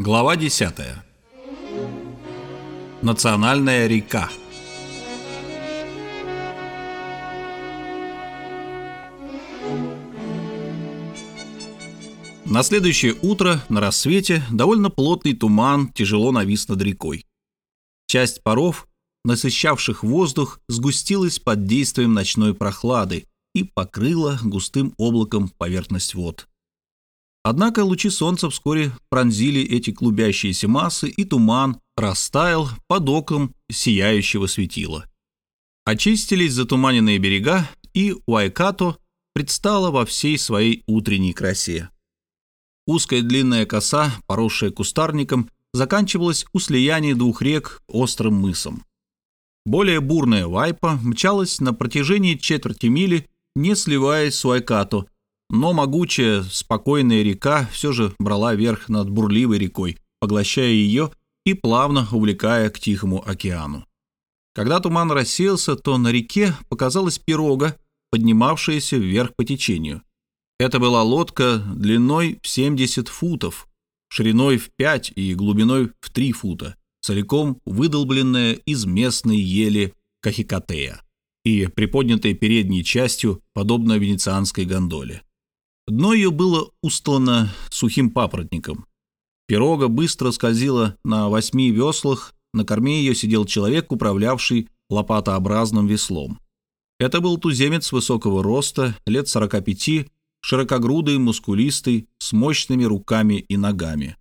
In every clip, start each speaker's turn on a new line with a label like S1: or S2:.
S1: Глава 10. Национальная река. На следующее утро, на рассвете, довольно плотный туман тяжело навис над рекой. Часть паров, насыщавших воздух, сгустилась под действием ночной прохлады и покрыла густым облаком поверхность вод. Однако лучи солнца вскоре пронзили эти клубящиеся массы, и туман растаял под оком сияющего светила. Очистились затуманенные берега, и Уайкато предстала во всей своей утренней красе. Узкая длинная коса, поросшая кустарником, заканчивалась у слияния двух рек острым мысом. Более бурная Вайпа мчалась на протяжении четверти мили, не сливаясь с Уайкато, но могучая, спокойная река все же брала верх над бурливой рекой, поглощая ее и плавно увлекая к Тихому океану. Когда туман рассеялся, то на реке показалась пирога, поднимавшаяся вверх по течению. Это была лодка длиной в 70 футов, шириной в 5 и глубиной в 3 фута, целиком выдолбленная из местной ели Кахикатея и приподнятая передней частью, подобно венецианской гондоле. Дно ее было устлано сухим папоротником. Пирога быстро скользила на восьми веслах, на корме ее сидел человек, управлявший лопатообразным веслом. Это был туземец высокого роста, лет 45, широкогрудый, мускулистый, с мощными руками и ногами.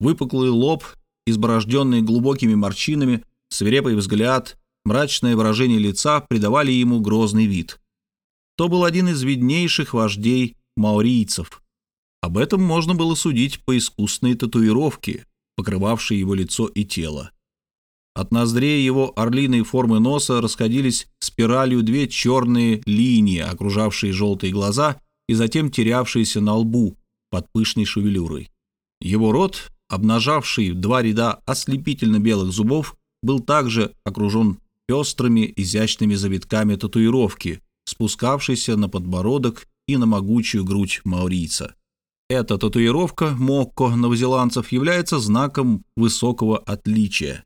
S1: Выпуклый лоб, изборожденный глубокими морщинами, свирепый взгляд, мрачное выражение лица придавали ему грозный вид. То был один из виднейших вождей маорийцев. Об этом можно было судить по искусной татуировке, покрывавшей его лицо и тело. От ноздрей его орлиной формы носа расходились спиралью две черные линии, окружавшие желтые глаза и затем терявшиеся на лбу под пышной шевелюрой. Его рот, обнажавший два ряда ослепительно белых зубов, был также окружен пестрыми изящными завитками татуировки, спускавшейся на подбородок и на могучую грудь маурийца. Эта татуировка мокко новозеландцев является знаком высокого отличия.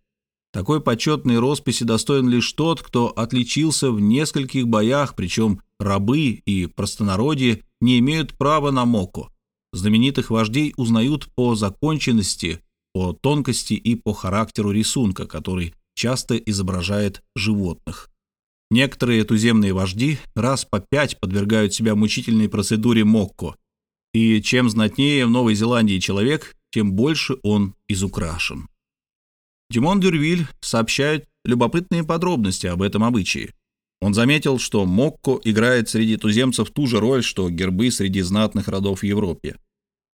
S1: Такой почетной росписи достоин лишь тот, кто отличился в нескольких боях, причем рабы и простонародье не имеют права на моку. Знаменитых вождей узнают по законченности, по тонкости и по характеру рисунка, который часто изображает животных. Некоторые туземные вожди раз по пять подвергают себя мучительной процедуре мокко, и чем знатнее в Новой Зеландии человек, тем больше он изукрашен. Димон Дюрвиль сообщает любопытные подробности об этом обычае. Он заметил, что Мокко играет среди туземцев ту же роль, что гербы среди знатных родов в Европе.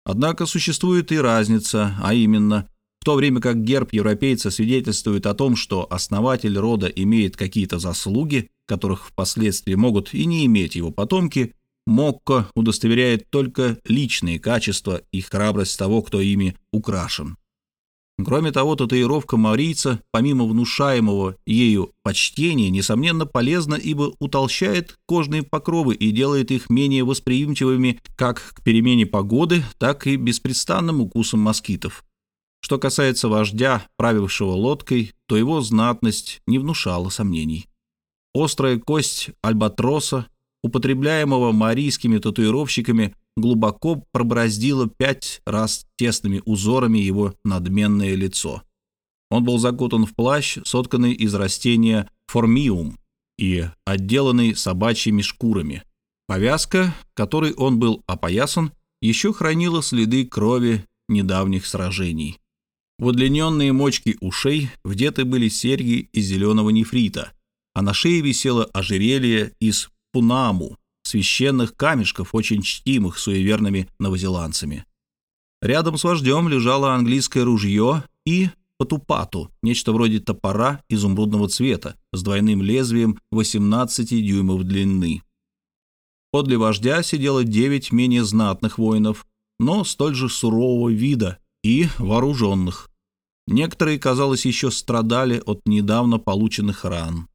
S1: Однако существует и разница, а именно, в то время как герб европейца свидетельствует о том, что основатель рода имеет какие-то заслуги, которых впоследствии могут и не иметь его потомки, Мокко удостоверяет только личные качества и храбрость того, кто ими украшен. Кроме того, татуировка марийца, помимо внушаемого ею почтения, несомненно полезна, ибо утолщает кожные покровы и делает их менее восприимчивыми как к перемене погоды, так и беспрестанным укусам москитов. Что касается вождя, правившего лодкой, то его знатность не внушала сомнений. Острая кость альбатроса, употребляемого марийскими татуировщиками, глубоко пробороздило пять раз тесными узорами его надменное лицо. Он был закутан в плащ, сотканный из растения формиум и отделанный собачьими шкурами. Повязка, которой он был опоясан, еще хранила следы крови недавних сражений. В удлиненные мочки ушей вдеты были серьги из зеленого нефрита, а на шее висело ожерелье из пунаму, священных камешков, очень чтимых суеверными новозеландцами. Рядом с вождем лежало английское ружье и патупату, нечто вроде топора изумрудного цвета с двойным лезвием 18 дюймов длины. Подле вождя сидело девять менее знатных воинов, но столь же сурового вида и вооруженных. Некоторые, казалось, еще страдали от недавно полученных ран.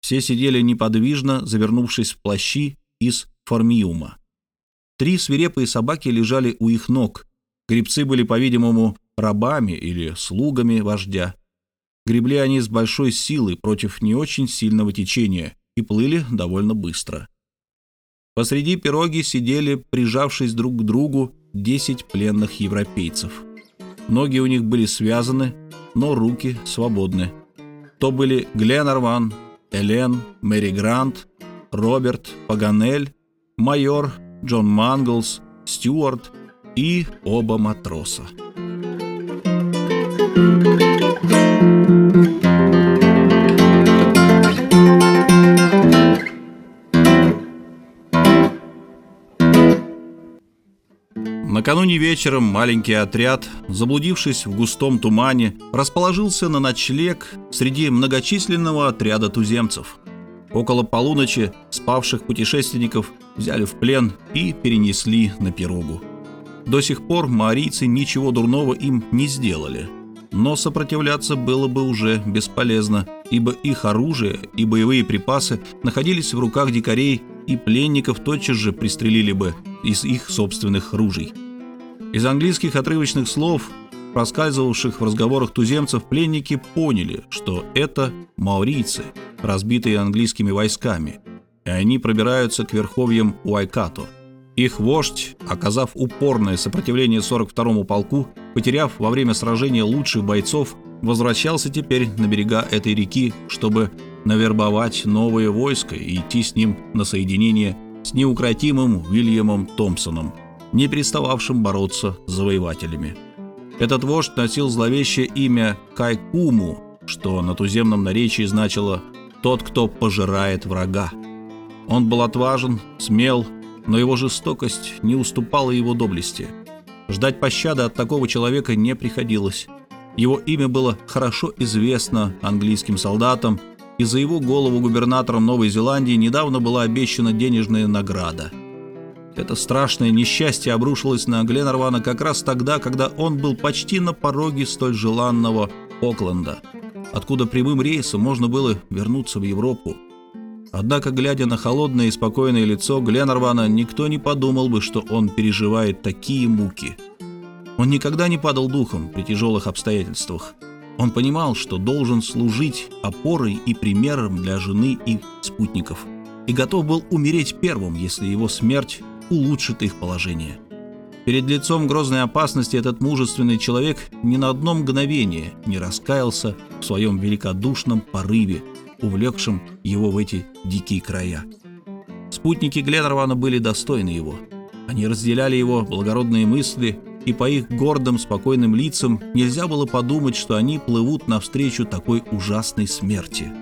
S1: Все сидели неподвижно, завернувшись в плащи из формиума. Три свирепые собаки лежали у их ног. Грибцы были, по-видимому, рабами или слугами вождя. Гребли они с большой силой против не очень сильного течения и плыли довольно быстро. Посреди пироги сидели, прижавшись друг к другу, 10 пленных европейцев. Ноги у них были связаны, но руки свободны. То были Гленарван, Элен, Мэри Грант, Роберт, Паганель, майор, Джон Манглс, Стюарт и оба матроса. Накануне вечером маленький отряд, заблудившись в густом тумане, расположился на ночлег среди многочисленного отряда туземцев. Около полуночи спавших путешественников взяли в плен и перенесли на пирогу. До сих пор маорийцы ничего дурного им не сделали. Но сопротивляться было бы уже бесполезно, ибо их оружие и боевые припасы находились в руках дикарей, и пленников тотчас же пристрелили бы из их собственных ружей. Из английских отрывочных слов, проскальзывавших в разговорах туземцев, пленники поняли, что это маорийцы, разбитые английскими войсками, и они пробираются к верховьям Уайкато. Их вождь, оказав упорное сопротивление 42-му полку, потеряв во время сражения лучших бойцов, возвращался теперь на берега этой реки, чтобы навербовать новое войско и идти с ним на соединение с неукротимым Уильямом Томпсоном – не перестававшим бороться с завоевателями. Этот вождь носил зловещее имя Кайкуму, что на туземном наречии значило «тот, кто пожирает врага». Он был отважен, смел, но его жестокость не уступала его доблести. Ждать пощады от такого человека не приходилось. Его имя было хорошо известно английским солдатам, и за его голову губернатором Новой Зеландии недавно была обещана денежная награда – это страшное несчастье обрушилось на Гленарвана как раз тогда, когда он был почти на пороге столь желанного Окленда, откуда прямым рейсом можно было вернуться в Европу. Однако, глядя на холодное и спокойное лицо Гленарвана, никто не подумал бы, что он переживает такие муки. Он никогда не падал духом при тяжелых обстоятельствах. Он понимал, что должен служить опорой и примером для жены и спутников, и готов был умереть первым, если его смерть улучшит их положение. Перед лицом грозной опасности этот мужественный человек ни на одно мгновение не раскаялся в своем великодушном порыве, увлекшем его в эти дикие края. Спутники Гленнервана были достойны его. Они разделяли его благородные мысли, и по их гордым, спокойным лицам нельзя было подумать, что они плывут навстречу такой ужасной смерти.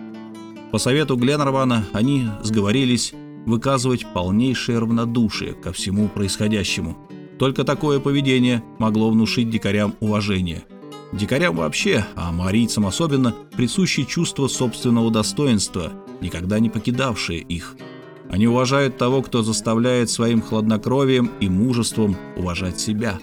S1: По совету Гленнервана они сговорились выказывать полнейшее равнодушие ко всему происходящему. Только такое поведение могло внушить дикарям уважение. Дикарям вообще, а марийцам особенно, присуще чувство собственного достоинства, никогда не покидавшее их. Они уважают того, кто заставляет своим хладнокровием и мужеством уважать себя.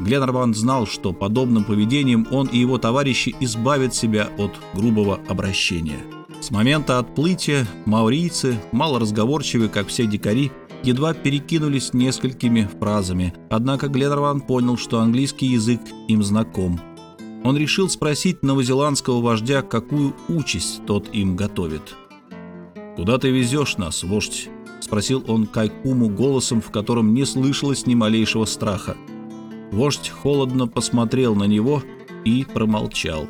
S1: Гленнерван знал, что подобным поведением он и его товарищи избавят себя от грубого обращения. С момента отплытия маурийцы, малоразговорчивые, как все дикари, едва перекинулись несколькими фразами, однако Гленнерван понял, что английский язык им знаком. Он решил спросить новозеландского вождя, какую участь тот им готовит. «Куда ты везешь нас, вождь?» — спросил он Кайкуму голосом, в котором не слышалось ни малейшего страха. Вождь холодно посмотрел на него и промолчал.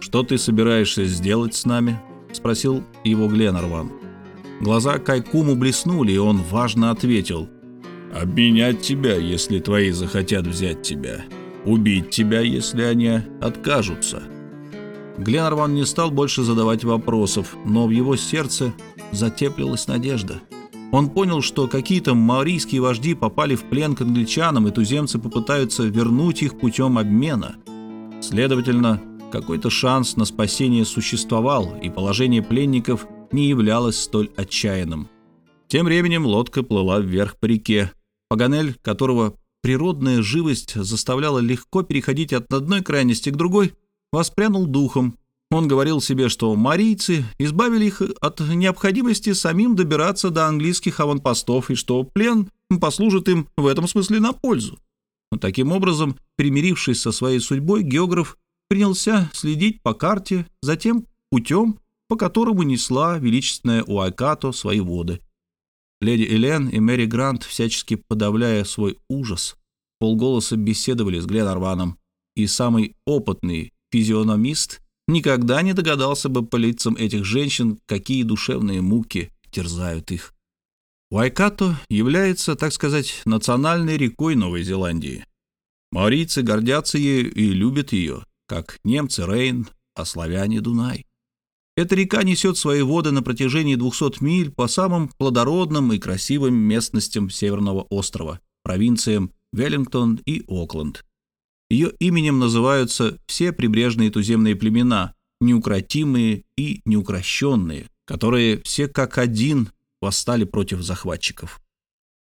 S1: «Что ты собираешься сделать с нами?» — спросил его Гленарван. Глаза Кайкуму блеснули, и он важно ответил. «Обменять тебя, если твои захотят взять тебя. Убить тебя, если они откажутся». Гленарван не стал больше задавать вопросов, но в его сердце затеплилась надежда. Он понял, что какие-то маорийские вожди попали в плен к англичанам, и туземцы попытаются вернуть их путем обмена. Следовательно, какой-то шанс на спасение существовал, и положение пленников не являлось столь отчаянным. Тем временем лодка плыла вверх по реке. Паганель, которого природная живость заставляла легко переходить от одной крайности к другой, воспрянул духом. Он говорил себе, что марийцы избавили их от необходимости самим добираться до английских аванпостов и что плен послужит им в этом смысле на пользу. Таким образом, примирившись со своей судьбой, географ принялся следить по карте за тем путем, по которому несла величественная Уайкато свои воды. Леди Элен и Мэри Грант, всячески подавляя свой ужас, полголоса беседовали с Гленарваном, и самый опытный физиономист никогда не догадался бы по лицам этих женщин, какие душевные муки терзают их. Уайкато является, так сказать, национальной рекой Новой Зеландии. Маорийцы гордятся ею и любят ее, как немцы Рейн, а славяне Дунай. Эта река несет свои воды на протяжении 200 миль по самым плодородным и красивым местностям Северного острова, провинциям Веллингтон и Окленд. Ее именем называются все прибрежные туземные племена, неукротимые и неукрощенные, которые все как один восстали против захватчиков.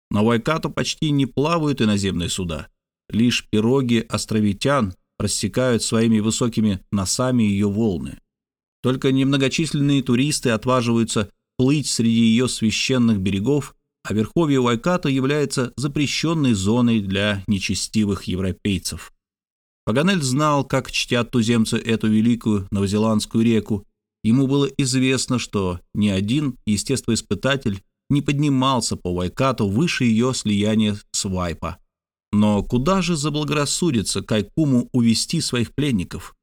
S1: На Вайкату почти не плавают иноземные суда. Лишь пироги островитян рассекают своими высокими носами ее волны. Только немногочисленные туристы отваживаются плыть среди ее священных берегов, а верховье Уайката является запрещенной зоной для нечестивых европейцев. Паганель знал, как чтят туземцы эту великую новозеландскую реку. Ему было известно, что ни один естествоиспытатель не поднимался по Уайкату выше ее слияния с Вайпа. Но куда же заблагорассудится Кайкуму увести своих пленников?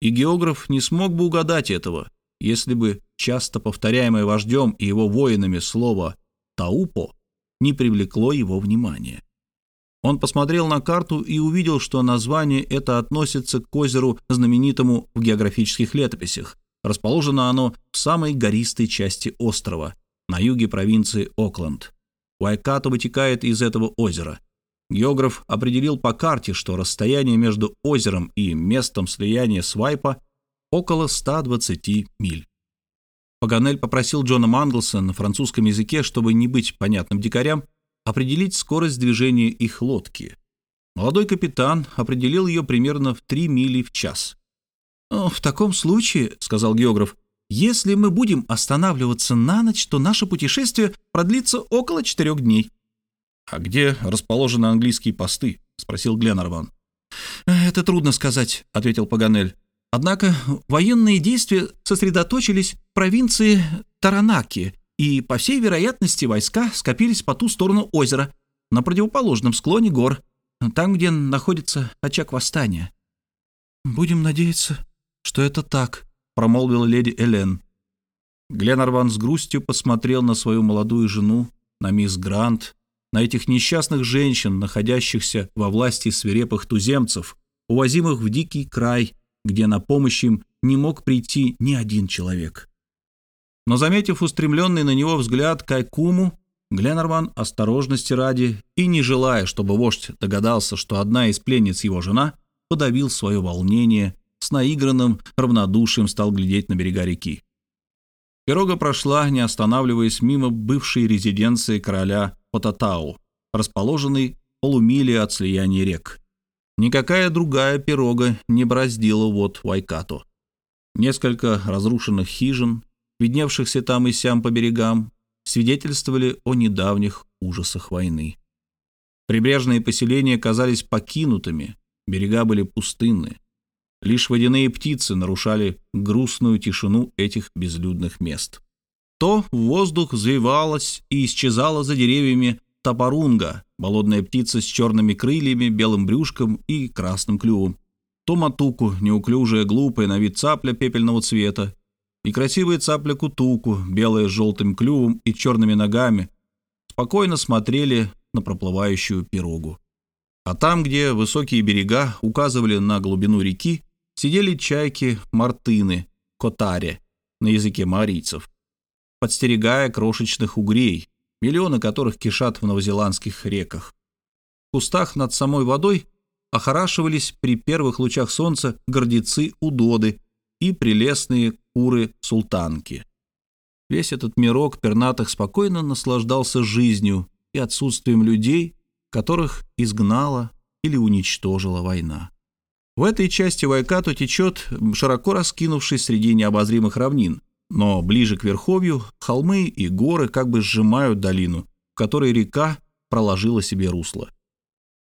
S1: И географ не смог бы угадать этого, если бы часто повторяемое вождем и его воинами слово «таупо» не привлекло его внимания. Он посмотрел на карту и увидел, что название это относится к озеру, знаменитому в географических летописях. Расположено оно в самой гористой части острова, на юге провинции Окленд. Уайкато вытекает из этого озера – Географ определил по карте, что расстояние между озером и местом слияния свайпа около 120 миль. Паганель попросил Джона Манглса на французском языке, чтобы не быть понятным дикарям, определить скорость движения их лодки. Молодой капитан определил ее примерно в 3 мили в час. «В таком случае, — сказал географ, — если мы будем останавливаться на ночь, то наше путешествие продлится около четырех дней».
S2: «А где расположены английские посты?» — спросил Гленарван.
S1: «Это трудно сказать», — ответил Паганель. «Однако военные действия сосредоточились в провинции Таранаки, и, по всей вероятности, войска скопились по ту сторону озера, на противоположном склоне гор, там, где находится очаг восстания». «Будем надеяться, что это так», — промолвила леди Элен. Гленарван с грустью посмотрел на свою молодую жену, на мисс Грант, на этих несчастных женщин, находящихся во власти свирепых туземцев, увозимых в дикий край, где на помощь им не мог прийти ни один человек. Но, заметив устремленный на него взгляд Кайкуму, Гленнерван осторожности ради и не желая, чтобы вождь догадался, что одна из пленниц его жена, подавил свое волнение, с наигранным равнодушием стал глядеть на берега реки. Пирога прошла, не останавливаясь мимо бывшей резиденции короля Потатау, расположенный в полумиле от слияния рек. Никакая другая пирога не браздила вот Вайкату. Несколько разрушенных хижин, видневшихся там и сям по берегам, свидетельствовали о недавних ужасах войны. Прибрежные поселения казались покинутыми, берега были пустынны. Лишь водяные птицы нарушали грустную тишину этих безлюдных мест то в воздух взвивалась и исчезала за деревьями топорунга, болотная птица с черными крыльями, белым брюшком и красным клювом, то матуку, неуклюжая, глупая на вид цапля пепельного цвета, и красивая цапля кутуку, белая с желтым клювом и черными ногами, спокойно смотрели на проплывающую пирогу. А там, где высокие берега указывали на глубину реки, сидели чайки-мартыны, котаре на языке марийцев подстерегая крошечных угрей, миллионы которых кишат в новозеландских реках. В кустах над самой водой охорашивались при первых лучах солнца гордецы-удоды и прелестные куры-султанки. Весь этот мирок пернатых спокойно наслаждался жизнью и отсутствием людей, которых изгнала или уничтожила война. В этой части Вайкату течет, широко раскинувшись среди необозримых равнин, но ближе к верховью холмы и горы как бы сжимают долину, в которой река проложила себе русло.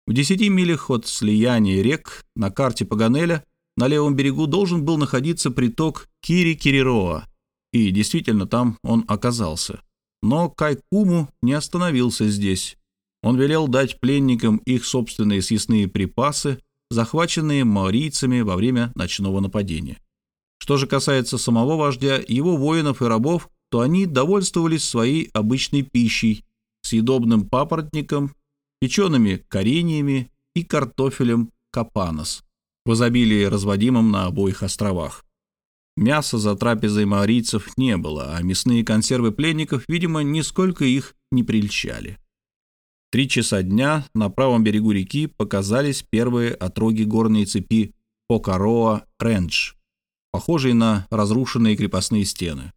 S1: В десяти милях от слияния рек на карте Паганеля на левом берегу должен был находиться приток Кири-Кирироа, и действительно там он оказался. Но Кайкуму не остановился здесь. Он велел дать пленникам их собственные съестные припасы, захваченные маорийцами во время ночного нападения. Что же касается самого вождя, его воинов и рабов, то они довольствовались своей обычной пищей, съедобным папоротником печеными кореньями и картофелем капанос, в изобилии разводимым на обоих островах. Мяса за трапезой маорийцев не было, а мясные консервы пленников, видимо, нисколько их не прельщали. Три часа дня на правом берегу реки показались первые отроги горной цепи Покароа Рендж, похожие на разрушенные крепостные стены.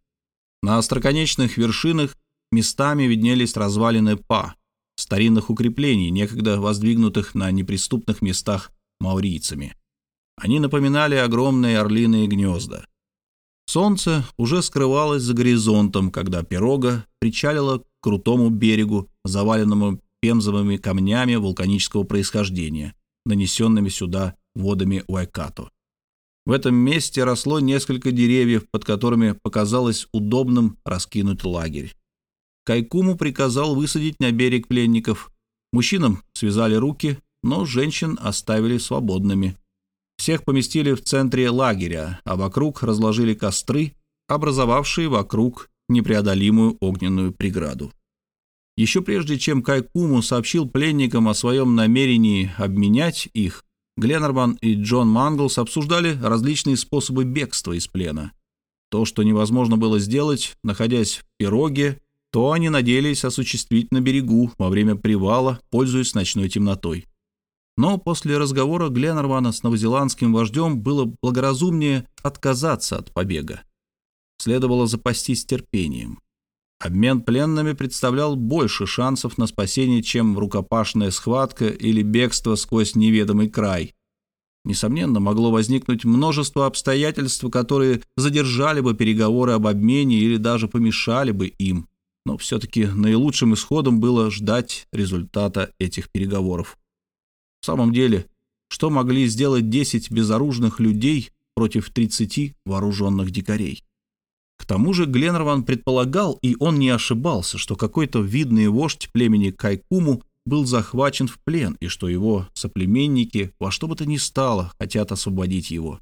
S1: На остроконечных вершинах местами виднелись развалины Па, старинных укреплений, некогда воздвигнутых на неприступных местах маурийцами. Они напоминали огромные орлиные гнезда. Солнце уже скрывалось за горизонтом, когда пирога причалила к крутому берегу, заваленному пемзовыми камнями вулканического происхождения, нанесенными сюда водами Уайкато. В этом месте росло несколько деревьев, под которыми показалось удобным раскинуть лагерь. Кайкуму приказал высадить на берег пленников. Мужчинам связали руки, но женщин оставили свободными. Всех поместили в центре лагеря, а вокруг разложили костры, образовавшие вокруг непреодолимую огненную преграду. Еще прежде, чем Кайкуму сообщил пленникам о своем намерении обменять их, Гленнерман и Джон Манглс обсуждали различные способы бегства из плена. То, что невозможно было сделать, находясь в пироге то они надеялись осуществить на берегу во время привала, пользуясь ночной темнотой. Но после разговора Гленнервана с новозеландским вождем было благоразумнее отказаться от побега. Следовало запастись терпением. Обмен пленными представлял больше шансов на спасение, чем рукопашная схватка или бегство сквозь неведомый край. Несомненно, могло возникнуть множество обстоятельств, которые задержали бы переговоры об обмене или даже помешали бы им но все-таки наилучшим исходом было ждать результата этих переговоров. В самом деле, что могли сделать 10 безоружных людей против 30 вооруженных дикарей? К тому же Гленнерван предполагал, и он не ошибался, что какой-то видный вождь племени Кайкуму был захвачен в плен, и что его соплеменники во что бы то ни стало хотят освободить его.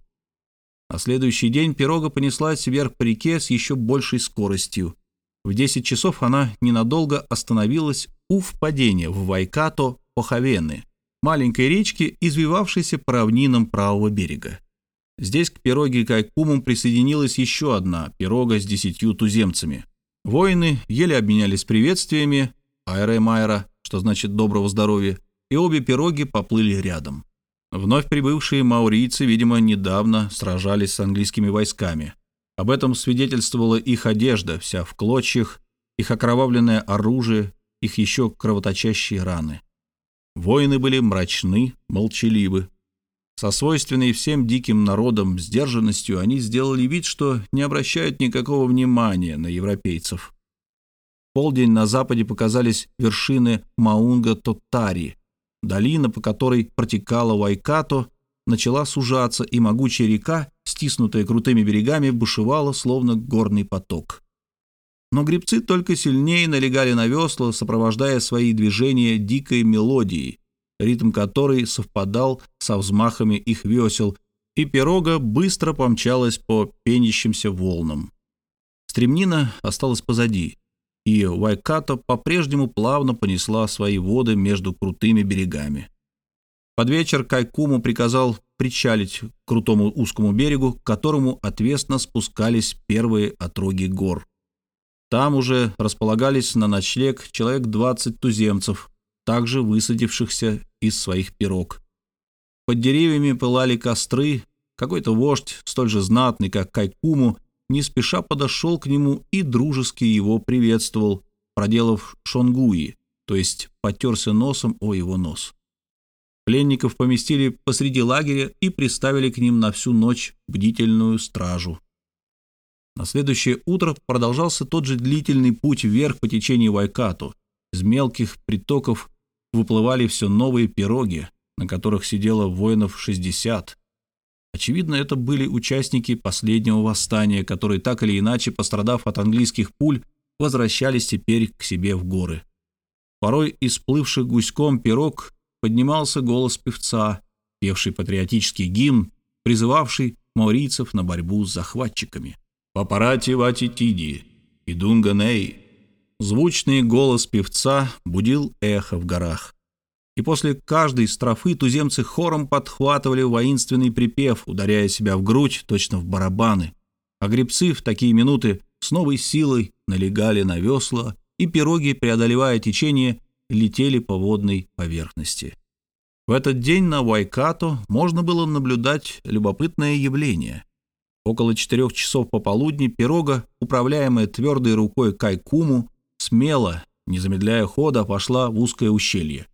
S1: На следующий день пирога понеслась вверх по реке с еще большей скоростью. В 10 часов она ненадолго остановилась у впадения в Вайкато Поховены, маленькой речки, извивавшейся по равнинам правого берега. Здесь к пироге Кайкуму присоединилась еще одна пирога с десятью туземцами. Воины еле обменялись приветствиями Айра Майра, что значит «доброго здоровья», и обе пироги поплыли рядом. Вновь прибывшие маурийцы, видимо, недавно сражались с английскими войсками. Об этом свидетельствовала их одежда, вся в клочьях, их окровавленное оружие, их еще кровоточащие раны. Воины были мрачны, молчаливы. Со свойственной всем диким народам сдержанностью они сделали вид, что не обращают никакого внимания на европейцев. В полдень на западе показались вершины Маунга-Тоттари, долина, по которой протекала Вайкато, начала сужаться, и могучая река, стиснутая крутыми берегами, бушевала, словно горный поток. Но гребцы только сильнее налегали на весла, сопровождая свои движения дикой мелодией, ритм которой совпадал со взмахами их весел, и пирога быстро помчалась по пенящимся волнам. Стремнина осталась позади, и Вайкато по-прежнему плавно понесла свои воды между крутыми берегами. Под вечер Кайкуму приказал причалить к крутому узкому берегу, к которому отвесно спускались первые отроги гор. Там уже располагались на ночлег человек 20 туземцев, также высадившихся из своих пирог. Под деревьями пылали костры, какой-то вождь, столь же знатный, как Кайкуму, не спеша подошел к нему и дружески его приветствовал, проделав шонгуи, то есть потерся носом о его нос. Пленников поместили посреди лагеря и приставили к ним на всю ночь бдительную стражу. На следующее утро продолжался тот же длительный путь вверх по течению Вайкату, из мелких притоков выплывали все новые пироги, на которых сидело воинов 60. Очевидно, это были участники последнего восстания, которые так или иначе, пострадав от английских пуль, возвращались теперь к себе в горы. Порой из плывших гуськом пирог поднимался голос певца, певший патриотический гимн, призывавший маурийцев на борьбу с захватчиками. «Папарати ватитиди, идунганей». Звучный голос певца будил эхо в горах. И после каждой строфы туземцы хором подхватывали воинственный припев, ударяя себя в грудь, точно в барабаны. А гребцы в такие минуты с новой силой налегали на весла, и пироги, преодолевая течение, летели по водной поверхности. В этот день на Вайкато можно было наблюдать любопытное явление. Около четырех часов пополудни пирога, управляемая твердой рукой Кайкуму, смело, не замедляя хода, пошла в узкое ущелье.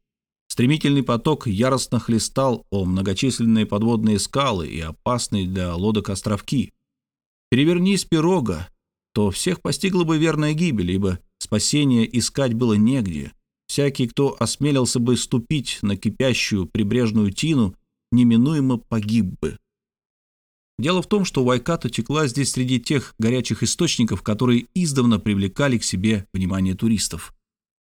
S1: Стремительный поток яростно хлестал о многочисленные подводные скалы и опасные для лодок островки. Перевернись пирога, то всех постигла бы верная гибель, ибо спасения искать было негде. Всякий, кто осмелился бы ступить на кипящую прибрежную тину, неминуемо погиб бы. Дело в том, что Вайката текла здесь среди тех горячих источников, которые издавна привлекали к себе внимание туристов.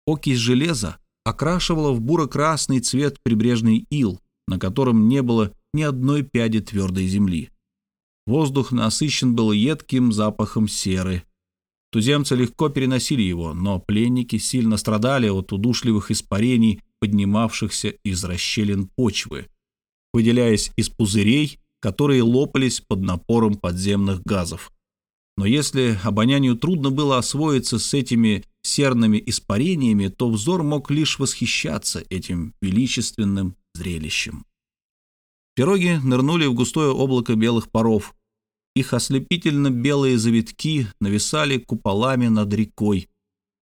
S1: Окись железа окрашивала в буро-красный цвет прибрежный ил, на котором не было ни одной пяди твердой земли. Воздух насыщен был едким запахом серы, Туземцы легко переносили его, но пленники сильно страдали от удушливых испарений, поднимавшихся из расщелин почвы, выделяясь из пузырей, которые лопались под напором подземных газов. Но если обонянию трудно было освоиться с этими серными испарениями, то взор мог лишь восхищаться этим величественным зрелищем. Пироги нырнули в густое облако белых паров, их ослепительно-белые завитки нависали куполами над рекой.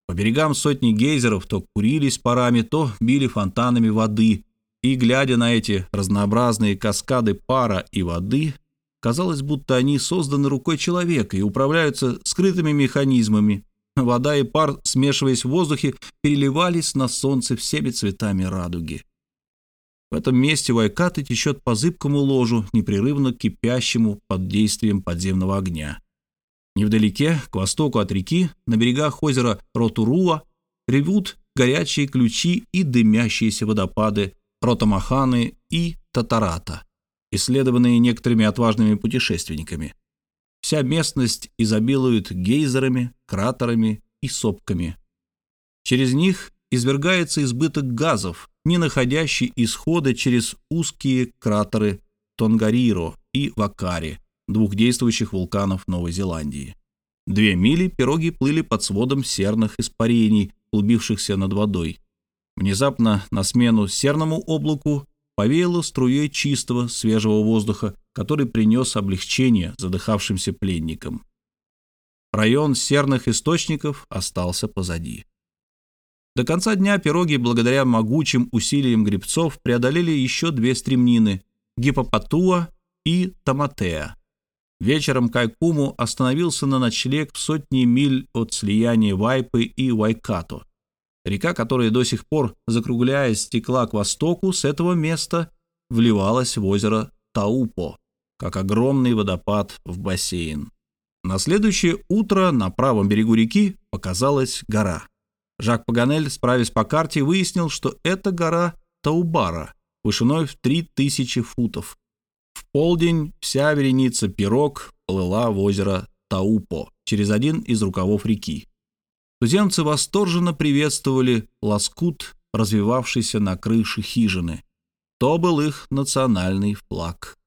S1: По берегам сотни гейзеров то курились парами, то били фонтанами воды. И, глядя на эти разнообразные каскады пара и воды, казалось, будто они созданы рукой человека и управляются скрытыми механизмами. Вода и пар, смешиваясь в воздухе, переливались на солнце всеми цветами радуги. В этом месте Вайкаты течет по зыбкому ложу, непрерывно кипящему под действием подземного огня. Невдалеке, к востоку от реки, на берегах озера Ротуруа, ревут горячие ключи и дымящиеся водопады Ротамаханы и Татарата, исследованные некоторыми отважными путешественниками. Вся местность изобилует гейзерами, кратерами и сопками. Через них извергается избыток газов, не находящий исхода через узкие кратеры Тонгариро и Вакари, двух действующих вулканов Новой Зеландии. Две мили пироги плыли под сводом серных испарений, клубившихся над водой. Внезапно на смену серному облаку повеяло струей чистого, свежего воздуха, который принес облегчение задыхавшимся пленникам. Район серных источников остался позади. До конца дня пироги, благодаря могучим усилиям гребцов, преодолели еще две стремнины – Гипопатуа и Таматеа. Вечером Кайкуму остановился на ночлег в сотни миль от слияния Вайпы и Вайкато. Река, которая до сих пор, закругляясь, стекла к востоку, с этого места вливалась в озеро Таупо, как огромный водопад в бассейн. На следующее утро на правом берегу реки показалась гора – Жак Паганель, справясь по карте, выяснил, что это гора Таубара, вышиной в 3000 футов. В полдень вся вереница пирог плыла в озеро Таупо через один из рукавов реки. Туземцы восторженно приветствовали лоскут, развивавшийся на крыше хижины. То был их национальный флаг.